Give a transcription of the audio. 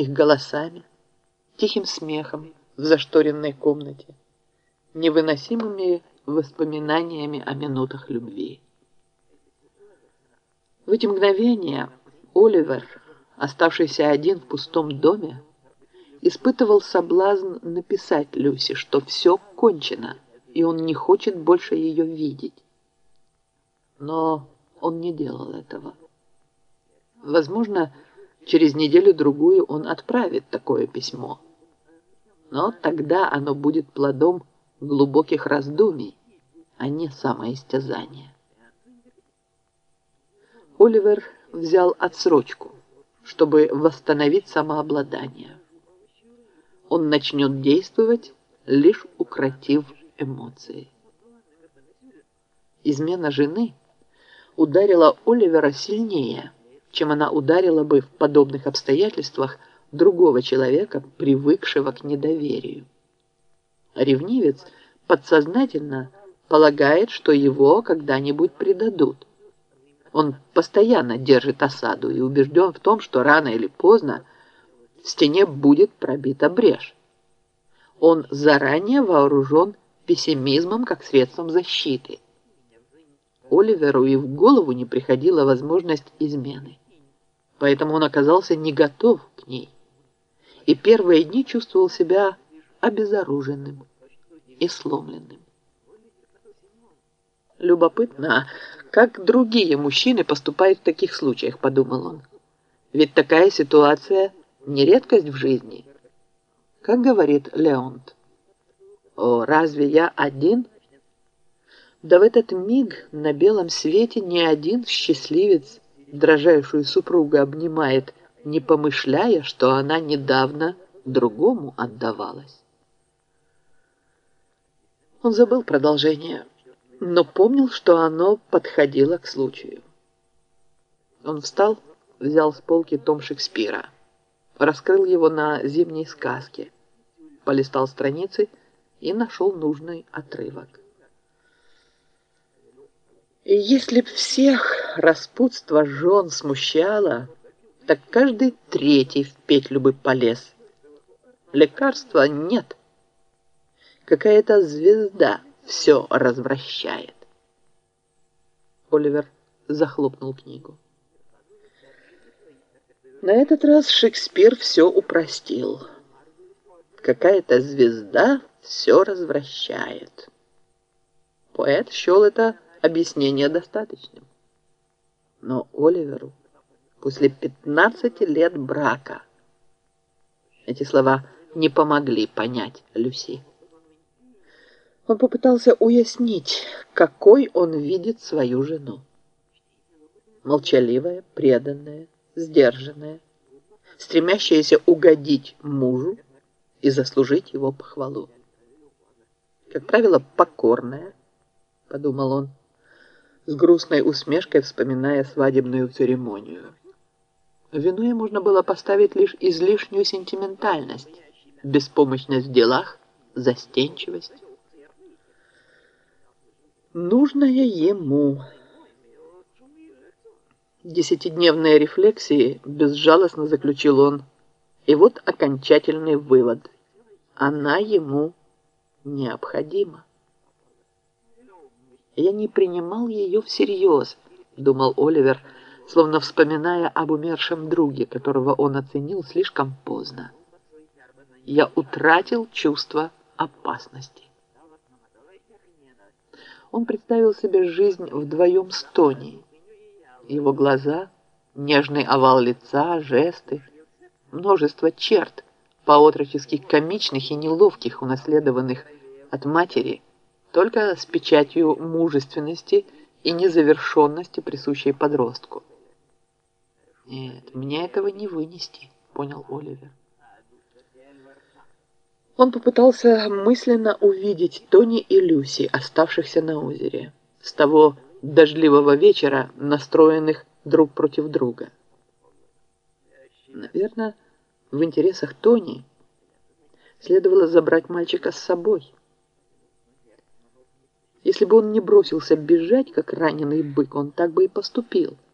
их голосами, тихим смехом в зашторенной комнате, невыносимыми воспоминаниями о минутах любви. В эти мгновения Оливер, оставшийся один в пустом доме, испытывал соблазн написать Люси, что все кончено, и он не хочет больше ее видеть. Но он не делал этого. Возможно, через неделю-другую он отправит такое письмо. Но тогда оно будет плодом глубоких раздумий, а не самоистязания. Оливер взял отсрочку, чтобы восстановить самообладание. Он начнет действовать, лишь укротив эмоции. Измена жены ударила Оливера сильнее, чем она ударила бы в подобных обстоятельствах другого человека, привыкшего к недоверию. Ревнивец подсознательно полагает, что его когда-нибудь предадут. Он постоянно держит осаду и убежден в том, что рано или поздно в стене будет пробита брешь. Он заранее вооружен пессимизмом как средством защиты. Оливеру и в голову не приходила возможность измены. Поэтому он оказался не готов к ней. И первые дни чувствовал себя обезоруженным и сломленным. Любопытно, как другие мужчины поступают в таких случаях, подумал он. Ведь такая ситуация не редкость в жизни. Как говорит Леонт. О, разве я один? Да в этот миг на белом свете ни один счастливец дрожайшую супругу обнимает, не помышляя, что она недавно другому отдавалась. Он забыл продолжение но помнил, что оно подходило к случаю. Он встал, взял с полки том Шекспира, раскрыл его на зимней сказке, полистал страницы и нашел нужный отрывок. И если б всех распутство жен смущало, так каждый третий в петлю бы полез. Лекарства нет. Какая-то звезда — все развращает. Оливер захлопнул книгу. На этот раз Шекспир все упростил. Какая-то звезда все развращает. Поэт счел это объяснение достаточным. Но Оливеру после 15 лет брака эти слова не помогли понять Люси. Он попытался уяснить, какой он видит свою жену. Молчаливая, преданная, сдержанная, стремящаяся угодить мужу и заслужить его похвалу. Как правило, покорная, подумал он, с грустной усмешкой вспоминая свадебную церемонию. Виной можно было поставить лишь излишнюю сентиментальность, беспомощность в делах, застенчивость нужное ему. Десятидневные рефлексии безжалостно заключил он. И вот окончательный вывод. Она ему необходима. Я не принимал ее всерьез, думал Оливер, словно вспоминая об умершем друге, которого он оценил слишком поздно. Я утратил чувство опасности он представил себе жизнь вдвоем с Тони. Его глаза, нежный овал лица, жесты, множество черт, поотрочески комичных и неловких, унаследованных от матери, только с печатью мужественности и незавершенности, присущей подростку. «Нет, мне этого не вынести», — понял Оливер. Он попытался мысленно увидеть Тони и Люси, оставшихся на озере, с того дождливого вечера, настроенных друг против друга. Наверное, в интересах Тони следовало забрать мальчика с собой. Если бы он не бросился бежать, как раненый бык, он так бы и поступил –